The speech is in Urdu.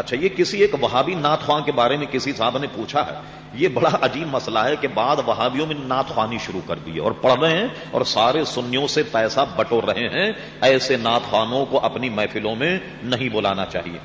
اچھا یہ کسی ایک وہابی نعت خواہ کے بارے میں کسی صاحب نے پوچھا ہے؟ یہ بڑا عجیب مسئلہ ہے کہ بعد وہابیوں میں نعت خوانی شروع کر دی ہے اور پڑھ رہے ہیں اور سارے سنیوں سے پیسہ بٹور رہے ہیں، ایسے نعت خوانوں کو اپنی محفلوں میں نہیں بلانا چاہیے۔